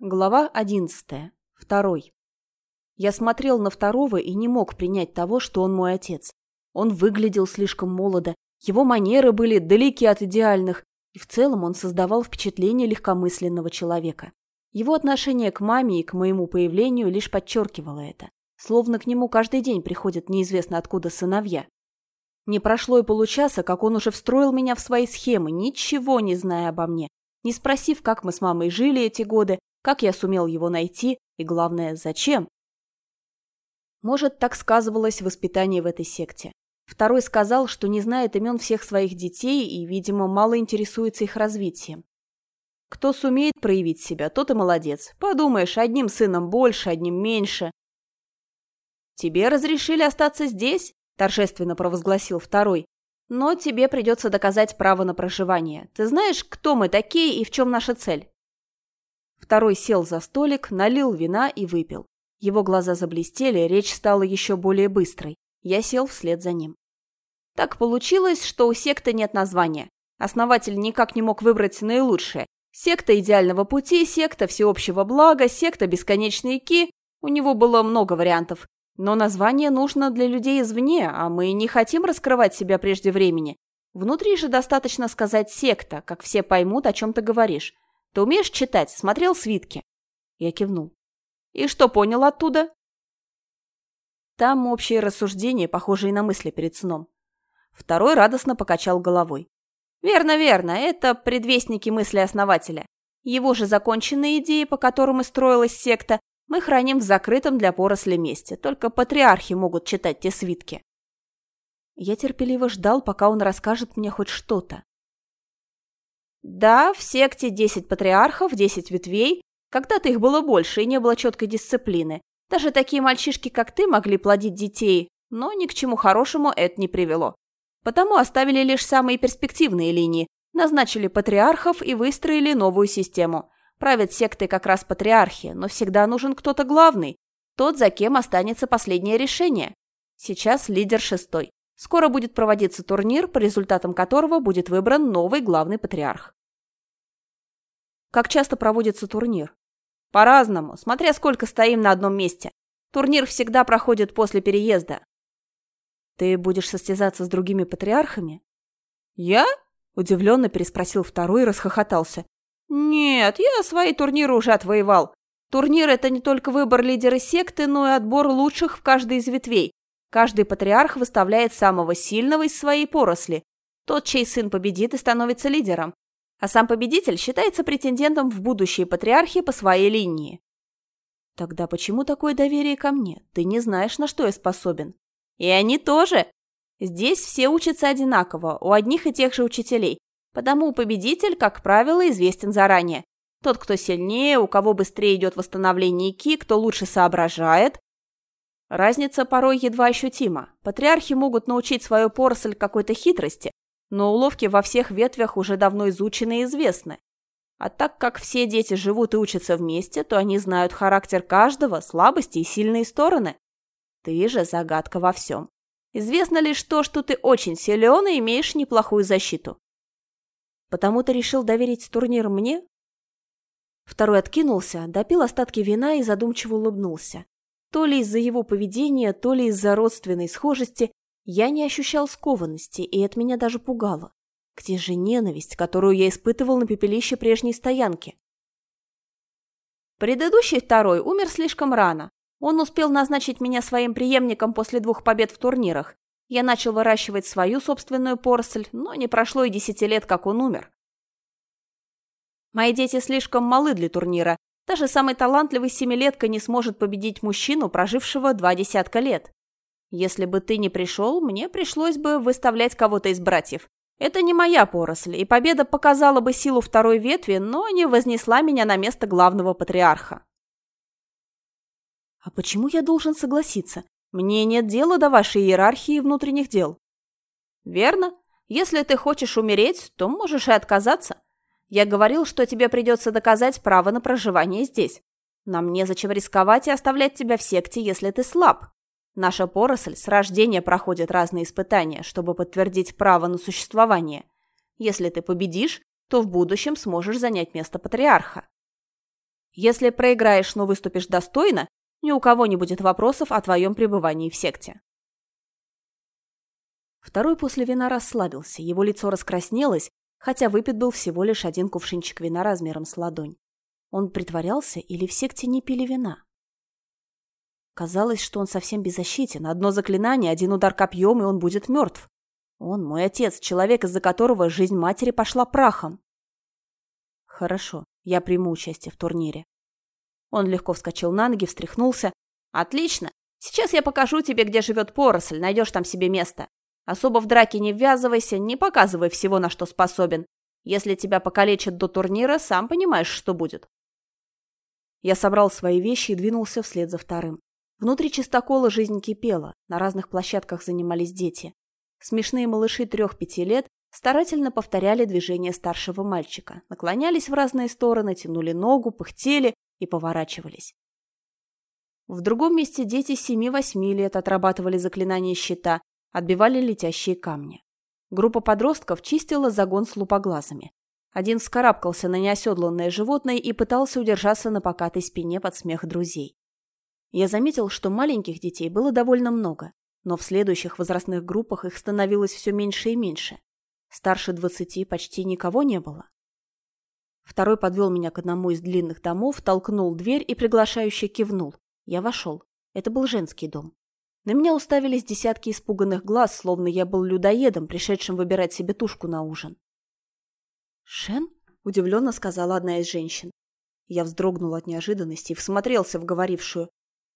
Глава одиннадцатая. Второй. Я смотрел на второго и не мог принять того, что он мой отец. Он выглядел слишком молодо, его манеры были далеки от идеальных, и в целом он создавал впечатление легкомысленного человека. Его отношение к маме и к моему появлению лишь подчеркивало это. Словно к нему каждый день приходят неизвестно откуда сыновья. Не прошло и получаса, как он уже встроил меня в свои схемы, ничего не зная обо мне, не спросив, как мы с мамой жили эти годы, как я сумел его найти и, главное, зачем. Может, так сказывалось воспитание в этой секте. Второй сказал, что не знает имен всех своих детей и, видимо, мало интересуется их развитием. Кто сумеет проявить себя, тот и молодец. Подумаешь, одним сыном больше, одним меньше. «Тебе разрешили остаться здесь?» – торжественно провозгласил второй. «Но тебе придется доказать право на проживание. Ты знаешь, кто мы такие и в чем наша цель?» Второй сел за столик, налил вина и выпил. Его глаза заблестели, речь стала еще более быстрой. Я сел вслед за ним. Так получилось, что у секты нет названия. Основатель никак не мог выбрать наилучшее. Секта идеального пути, секта всеобщего блага, секта бесконечной ки. У него было много вариантов. Но название нужно для людей извне, а мы не хотим раскрывать себя прежде времени. Внутри же достаточно сказать «секта», как все поймут, о чем ты говоришь. Ты умеешь читать? Смотрел свитки?» Я кивнул. И что понял оттуда? Там общие рассуждения, похожие на мысли перед сном. Второй радостно покачал головой. Верно, верно, это предвестники мысли основателя. Его же законченные идеи, по которым и строилась секта, мы храним в закрытом для поросли месте. Только патриархи могут читать те свитки. Я терпеливо ждал, пока он расскажет мне хоть что-то. Да, в секте 10 патриархов, 10 ветвей, когда-то их было больше и не было четкой дисциплины. Даже такие мальчишки, как ты, могли плодить детей, но ни к чему хорошему это не привело. Потому оставили лишь самые перспективные линии, назначили патриархов и выстроили новую систему. Правят секты как раз патриархи, но всегда нужен кто-то главный, тот, за кем останется последнее решение. Сейчас лидер шестой. Скоро будет проводиться турнир, по результатам которого будет выбран новый главный патриарх. Как часто проводится турнир? По-разному, смотря сколько стоим на одном месте. Турнир всегда проходит после переезда. Ты будешь состязаться с другими патриархами? Я? Удивленно переспросил второй и расхохотался. Нет, я свои турниры уже отвоевал. Турнир – это не только выбор лидера секты, но и отбор лучших в каждой из ветвей. Каждый патриарх выставляет самого сильного из своей поросли. Тот, чей сын победит и становится лидером а сам победитель считается претендентом в будущие патриархи по своей линии. Тогда почему такое доверие ко мне? Ты не знаешь, на что я способен. И они тоже. Здесь все учатся одинаково, у одних и тех же учителей. Потому победитель, как правило, известен заранее. Тот, кто сильнее, у кого быстрее идет восстановление ки, кто лучше соображает. Разница порой едва ощутима. Патриархи могут научить свою поросль какой-то хитрости, но уловки во всех ветвях уже давно изучены и известны. А так как все дети живут и учатся вместе, то они знают характер каждого, слабости и сильные стороны. Ты же загадка во всем. Известно лишь то, что ты очень силен и имеешь неплохую защиту. Потому ты решил доверить турнир мне? Второй откинулся, допил остатки вина и задумчиво улыбнулся. То ли из-за его поведения, то ли из-за родственной схожести я не ощущал скованности, и это меня даже пугало. Где же ненависть, которую я испытывал на пепелище прежней стоянки? Предыдущий второй умер слишком рано. Он успел назначить меня своим преемником после двух побед в турнирах. Я начал выращивать свою собственную поросль, но не прошло и десяти лет, как он умер. Мои дети слишком малы для турнира. Даже самый талантливый семилетка не сможет победить мужчину, прожившего два десятка лет. Если бы ты не пришел, мне пришлось бы выставлять кого-то из братьев. Это не моя поросль, и победа показала бы силу второй ветви, но не вознесла меня на место главного патриарха. А почему я должен согласиться? Мне нет дела до вашей иерархии внутренних дел. Верно. Если ты хочешь умереть, то можешь и отказаться. Я говорил, что тебе придется доказать право на проживание здесь. Нам незачем рисковать и оставлять тебя в секте, если ты слаб. Наша поросль с рождения проходит разные испытания, чтобы подтвердить право на существование. Если ты победишь, то в будущем сможешь занять место патриарха. Если проиграешь, но выступишь достойно, ни у кого не будет вопросов о твоем пребывании в секте. Второй после вина расслабился, его лицо раскраснелось, хотя выпит был всего лишь один кувшинчик вина размером с ладонь. Он притворялся или в секте не пили вина? Казалось, что он совсем беззащитен. Одно заклинание, один удар копьем, и он будет мертв. Он мой отец, человек, из-за которого жизнь матери пошла прахом. Хорошо, я приму участие в турнире. Он легко вскочил на ноги, встряхнулся. Отлично. Сейчас я покажу тебе, где живет поросль, найдешь там себе место. Особо в драке не ввязывайся, не показывай всего, на что способен. Если тебя покалечат до турнира, сам понимаешь, что будет. Я собрал свои вещи и двинулся вслед за вторым. Внутри чистокола жизнь кипела, на разных площадках занимались дети. Смешные малыши трех-пяти лет старательно повторяли движения старшего мальчика, наклонялись в разные стороны, тянули ногу, пыхтели и поворачивались. В другом месте дети семи-восьми лет отрабатывали заклинания щита, отбивали летящие камни. Группа подростков чистила загон с лупоглазами. Один вскарабкался на неоседланное животное и пытался удержаться на покатой спине под смех друзей. Я заметил, что маленьких детей было довольно много, но в следующих возрастных группах их становилось все меньше и меньше. Старше двадцати почти никого не было. Второй подвел меня к одному из длинных домов, толкнул дверь и приглашающе кивнул. Я вошел. Это был женский дом. На меня уставились десятки испуганных глаз, словно я был людоедом, пришедшим выбирать себе тушку на ужин. «Шен?» – удивленно сказала одна из женщин. Я вздрогнул от неожиданности и всмотрелся в говорившую.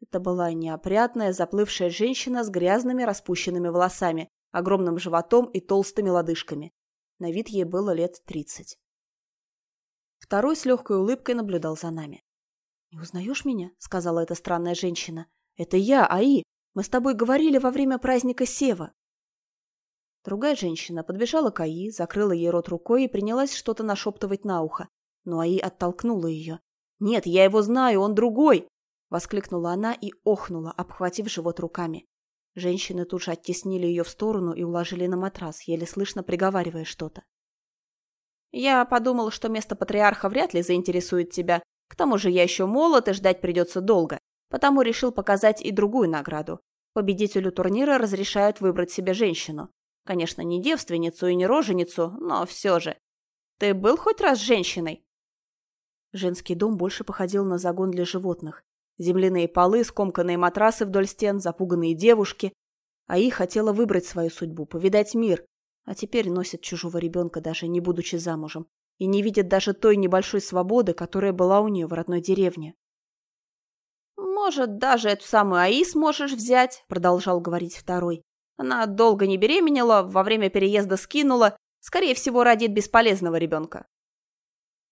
Это была неопрятная, заплывшая женщина с грязными распущенными волосами, огромным животом и толстыми лодыжками. На вид ей было лет тридцать. Второй с легкой улыбкой наблюдал за нами. «Не узнаешь меня?» – сказала эта странная женщина. «Это я, Аи, мы с тобой говорили во время праздника Сева. Другая женщина подбежала к Аи, закрыла ей рот рукой и принялась что-то нашептывать на ухо. Но Аи оттолкнула ее. «Нет, я его знаю, он другой!» Воскликнула она и охнула, обхватив живот руками. Женщины тут же оттеснили ее в сторону и уложили на матрас, еле слышно приговаривая что-то. «Я подумал, что место патриарха вряд ли заинтересует тебя. К тому же я еще молод, и ждать придется долго потому решил показать и другую награду. Победителю турнира разрешают выбрать себе женщину. Конечно, не девственницу и не роженицу, но все же. Ты был хоть раз женщиной? Женский дом больше походил на загон для животных. Земляные полы, скомканные матрасы вдоль стен, запуганные девушки. А их хотела выбрать свою судьбу, повидать мир. А теперь носит чужого ребенка, даже не будучи замужем. И не видит даже той небольшой свободы, которая была у нее в родной деревне. «Может, даже эту самую Аис можешь взять», — продолжал говорить второй. «Она долго не беременела, во время переезда скинула. Скорее всего, родит бесполезного ребенка».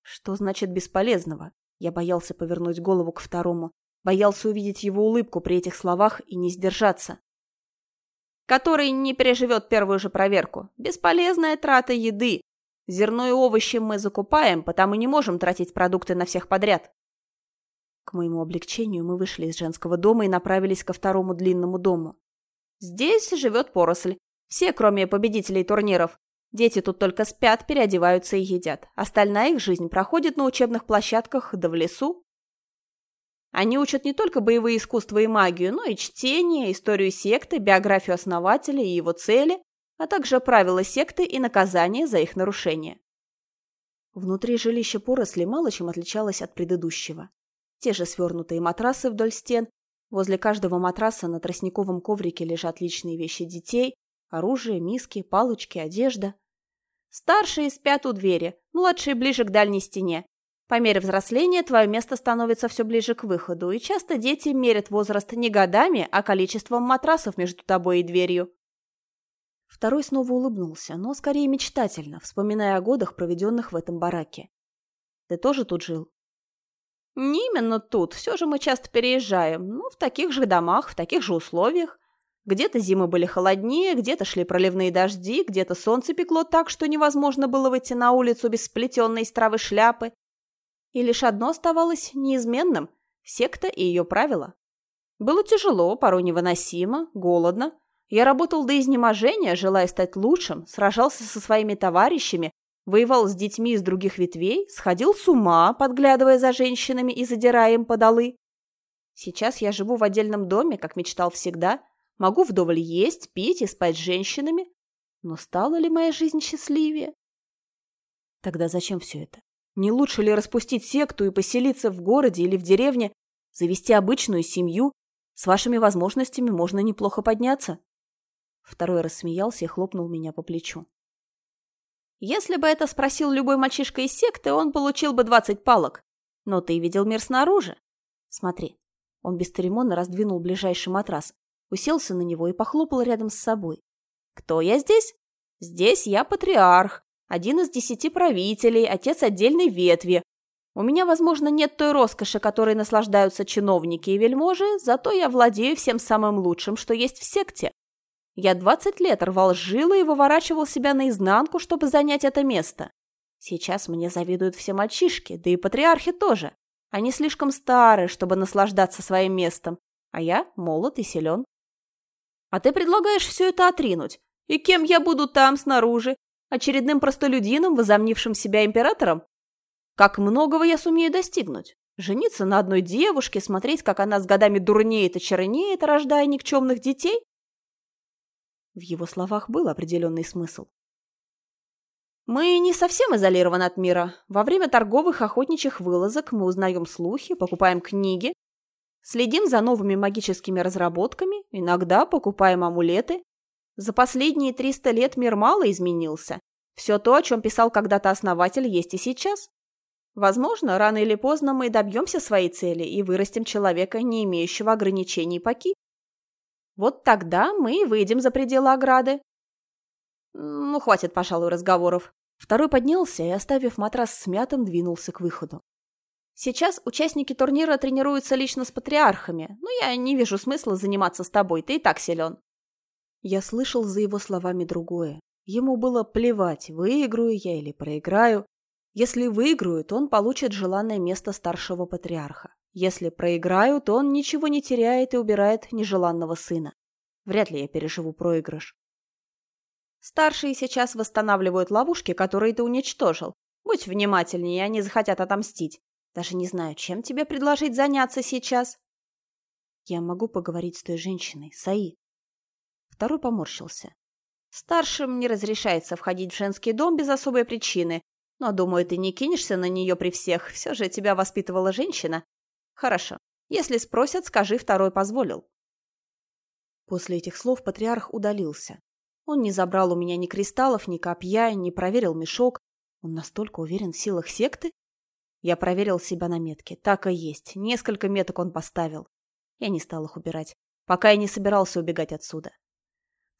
«Что значит бесполезного?» Я боялся повернуть голову к второму. Боялся увидеть его улыбку при этих словах и не сдержаться. «Который не переживет первую же проверку. Бесполезная трата еды. Зерно и овощи мы закупаем, потому не можем тратить продукты на всех подряд. Моему облегчению мы вышли из женского дома и направились ко второму длинному дому. Здесь живет поросль. Все, кроме победителей турниров. Дети тут только спят, переодеваются и едят. Остальная их жизнь проходит на учебных площадках да в лесу. Они учат не только боевые искусства и магию, но и чтение, историю секты, биографию основателя и его цели, а также правила секты и наказания за их нарушение. Внутри жилища поросли мало чем отличалось от предыдущего. Те же свернутые матрасы вдоль стен. Возле каждого матраса на тростниковом коврике лежат личные вещи детей, оружие, миски, палочки, одежда. Старшие спят у двери, младшие ближе к дальней стене. По мере взросления твое место становится все ближе к выходу, и часто дети мерят возраст не годами, а количеством матрасов между тобой и дверью. Второй снова улыбнулся, но скорее мечтательно, вспоминая о годах, проведенных в этом бараке. «Ты тоже тут жил?» Не именно тут, все же мы часто переезжаем, ну, в таких же домах, в таких же условиях. Где-то зимы были холоднее, где-то шли проливные дожди, где-то солнце пекло так, что невозможно было выйти на улицу без сплетенной из травы шляпы. И лишь одно оставалось неизменным – секта и ее правила. Было тяжело, порой невыносимо, голодно. Я работал до изнеможения, желая стать лучшим, сражался со своими товарищами, воевал с детьми из других ветвей, сходил с ума, подглядывая за женщинами и задирая им подолы. Сейчас я живу в отдельном доме, как мечтал всегда, могу вдоволь есть, пить и спать с женщинами. Но стала ли моя жизнь счастливее? Тогда зачем все это? Не лучше ли распустить секту и поселиться в городе или в деревне, завести обычную семью? С вашими возможностями можно неплохо подняться. Второй рассмеялся и хлопнул меня по плечу. Если бы это спросил любой мальчишка из секты, он получил бы двадцать палок. Но ты видел мир снаружи. Смотри. Он бесцеремонно раздвинул ближайший матрас, уселся на него и похлопал рядом с собой. Кто я здесь? Здесь я патриарх, один из десяти правителей, отец отдельной ветви. У меня, возможно, нет той роскоши, которой наслаждаются чиновники и вельможи, зато я владею всем самым лучшим, что есть в секте. Я двадцать лет рвал жилы и выворачивал себя наизнанку, чтобы занять это место. Сейчас мне завидуют все мальчишки, да и патриархи тоже. Они слишком стары, чтобы наслаждаться своим местом, а я молод и силен. А ты предлагаешь все это отринуть. И кем я буду там, снаружи? Очередным простолюдином, возомнившим себя императором? Как многого я сумею достигнуть? Жениться на одной девушке, смотреть, как она с годами дурнеет и чернеет, рождая никчемных детей? В его словах был определенный смысл. Мы не совсем изолированы от мира. Во время торговых охотничьих вылазок мы узнаем слухи, покупаем книги, следим за новыми магическими разработками, иногда покупаем амулеты, за последние 300 лет мир мало изменился. Все то, о чем писал когда-то основатель, есть и сейчас. Возможно, рано или поздно мы добьемся своей цели и вырастим человека, не имеющего ограничений поки. Вот тогда мы выйдем за пределы ограды. Ну, хватит, пожалуй, разговоров. Второй поднялся и, оставив матрас смятым, двинулся к выходу. Сейчас участники турнира тренируются лично с патриархами, но я не вижу смысла заниматься с тобой, ты и так силен. Я слышал за его словами другое. Ему было плевать, выиграю я или проиграю. Если выиграю, то он получит желанное место старшего патриарха. Если проиграю, то он ничего не теряет и убирает нежеланного сына. Вряд ли я переживу проигрыш. Старшие сейчас восстанавливают ловушки, которые ты уничтожил. Будь внимательнее, они захотят отомстить. Даже не знаю, чем тебе предложить заняться сейчас. Я могу поговорить с той женщиной, Саи. Второй поморщился. Старшим не разрешается входить в женский дом без особой причины. Но, думаю, ты не кинешься на нее при всех. Все же тебя воспитывала женщина. Хорошо. Если спросят, скажи, второй позволил. После этих слов патриарх удалился. Он не забрал у меня ни кристаллов, ни копья, не проверил мешок. Он настолько уверен в силах секты? Я проверил себя на метке. Так и есть. Несколько меток он поставил. Я не стал их убирать, пока я не собирался убегать отсюда.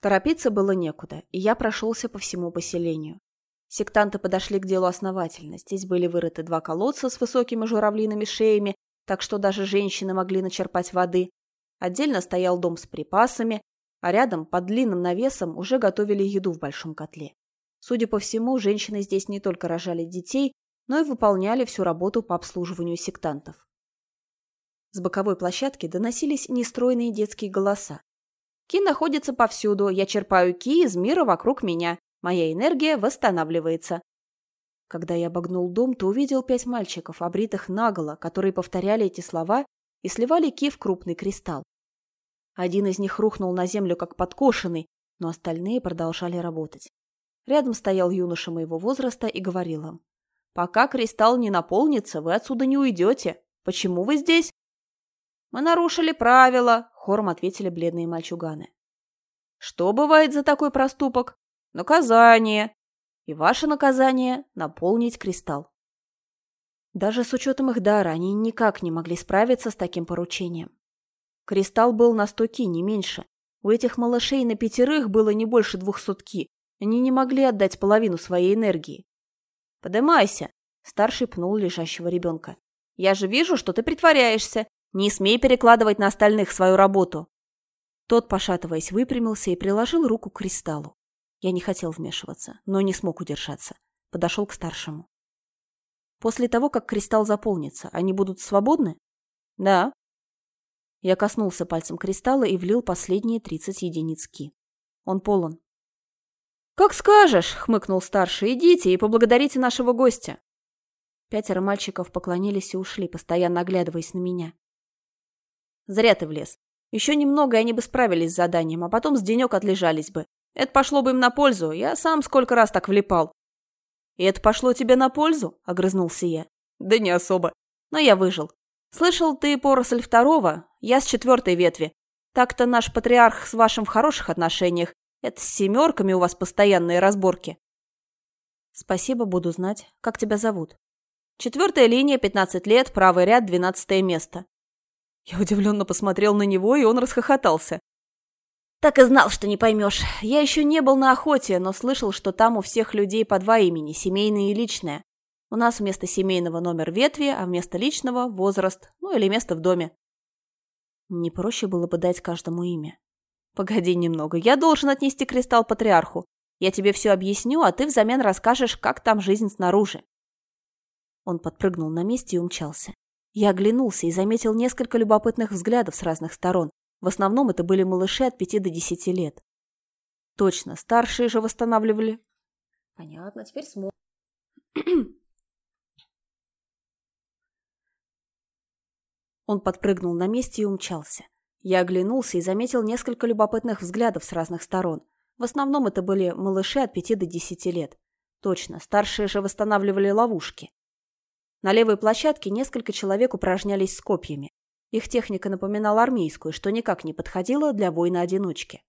Торопиться было некуда, и я прошелся по всему поселению. Сектанты подошли к делу основательно. Здесь были вырыты два колодца с высокими журавлиными шеями, так что даже женщины могли начерпать воды. Отдельно стоял дом с припасами, а рядом, под длинным навесом, уже готовили еду в большом котле. Судя по всему, женщины здесь не только рожали детей, но и выполняли всю работу по обслуживанию сектантов. С боковой площадки доносились нестройные детские голоса. Ки находится повсюду, я черпаю ки из мира вокруг меня. Моя энергия восстанавливается. Когда я обогнул дом, то увидел пять мальчиков, обритых наголо, которые повторяли эти слова и сливали ки в крупный кристалл. Один из них рухнул на землю как подкошенный, но остальные продолжали работать. Рядом стоял юноша моего возраста и говорил им. «Пока кристалл не наполнится, вы отсюда не уйдете. Почему вы здесь?» «Мы нарушили правила», — хором ответили бледные мальчуганы. «Что бывает за такой проступок? Наказание. И ваше наказание — наполнить кристалл». Даже с учетом их дара они никак не могли справиться с таким поручением. Кристалл был на сто ки, не меньше. У этих малышей на пятерых было не больше двухсот ки. Они не могли отдать половину своей энергии. «Подымайся!» — старший пнул лежащего ребенка. «Я же вижу, что ты притворяешься. Не смей перекладывать на остальных свою работу. Тот, пошатываясь, выпрямился и приложил руку к кристаллу. Я не хотел вмешиваться, но не смог удержаться. Подошел к старшему. После того, как кристалл заполнится, они будут свободны? Да. Я коснулся пальцем кристалла и влил последние 30 единиц ки. Он полон. «Как скажешь», — хмыкнул старший, — «идите и поблагодарите нашего гостя». Пятеро мальчиков поклонились и ушли, постоянно оглядываясь на меня. «Зря ты влез. Еще немного, и они бы справились с заданием, а потом с денек отлежались бы. Это пошло бы им на пользу, я сам сколько раз так влипал». «И это пошло тебе на пользу?» — огрызнулся я. «Да не особо. Но я выжил. Слышал, ты поросль второго, я с четвертой ветви. Так-то наш патриарх с вашим в хороших отношениях. Это с семерками у вас постоянные разборки». «Спасибо, буду знать. Как тебя зовут?» Четвертая линия, 15 лет, правый ряд, двенадцатое место. Я удивленно посмотрел на него, и он расхохотался. Так и знал, что не поймешь. Я еще не был на охоте, но слышал, что там у всех людей по два имени, семейное и личное. У нас вместо семейного номер ветви, а вместо личного – возраст, ну или место в доме. Не проще было бы дать каждому имя. Погоди немного, я должен отнести кристалл патриарху. Я тебе все объясню, а ты взамен расскажешь, как там жизнь снаружи. Он подпрыгнул на месте и умчался. Я оглянулся и заметил несколько любопытных взглядов с разных сторон. В основном это были малыши от пяти до десяти лет. Точно, старшие же восстанавливали. Понятно, теперь смог. Он подпрыгнул на месте и умчался. Я оглянулся и заметил несколько любопытных взглядов с разных сторон. В основном это были малыши от пяти до десяти лет. Точно, старшие же восстанавливали ловушки. На левой площадке несколько человек упражнялись с копьями. Их техника напоминала армейскую, что никак не подходила для воина-одиночки.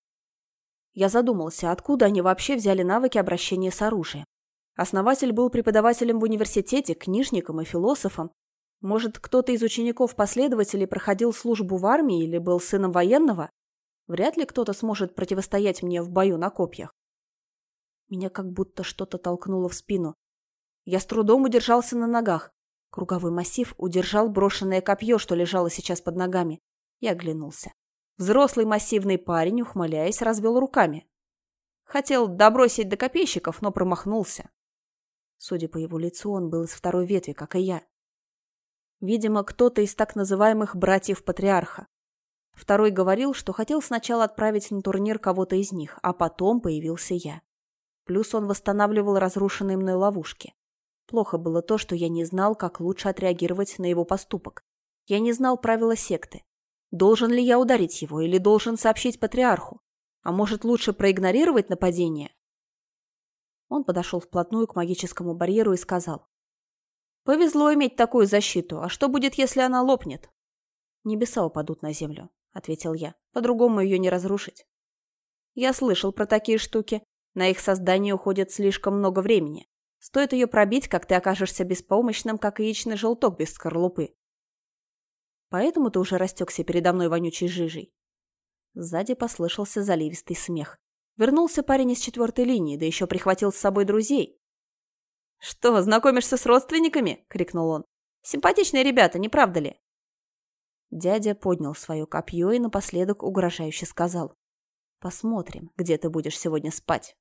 Я задумался, откуда они вообще взяли навыки обращения с оружием. Основатель был преподавателем в университете, книжником и философом. Может, кто-то из учеников-последователей проходил службу в армии или был сыном военного? Вряд ли кто-то сможет противостоять мне в бою на копьях. Меня как будто что-то толкнуло в спину. Я с трудом удержался на ногах. Круговой массив удержал брошенное копье, что лежало сейчас под ногами. Я оглянулся. Взрослый массивный парень, ухмыляясь, развел руками. Хотел добросить до копейщиков, но промахнулся. Судя по его лицу, он был из второй ветви, как и я. Видимо, кто-то из так называемых братьев-патриарха. Второй говорил, что хотел сначала отправить на турнир кого-то из них, а потом появился я. Плюс он восстанавливал разрушенные мной ловушки. Плохо было то, что я не знал, как лучше отреагировать на его поступок. Я не знал правила секты. Должен ли я ударить его или должен сообщить патриарху? А может, лучше проигнорировать нападение? Он подошел вплотную к магическому барьеру и сказал. «Повезло иметь такую защиту. А что будет, если она лопнет?» «Небеса упадут на землю», — ответил я. «По-другому ее не разрушить». «Я слышал про такие штуки. На их создание уходит слишком много времени. Стоит ее пробить, как ты окажешься беспомощным, как яичный желток без скорлупы. Поэтому ты уже растекся передо мной вонючей жижей. Сзади послышался заливистый смех. Вернулся парень из четвертой линии, да еще прихватил с собой друзей. «Что, знакомишься с родственниками?» — крикнул он. «Симпатичные ребята, не правда ли?» Дядя поднял свое копье и напоследок угрожающе сказал. «Посмотрим, где ты будешь сегодня спать».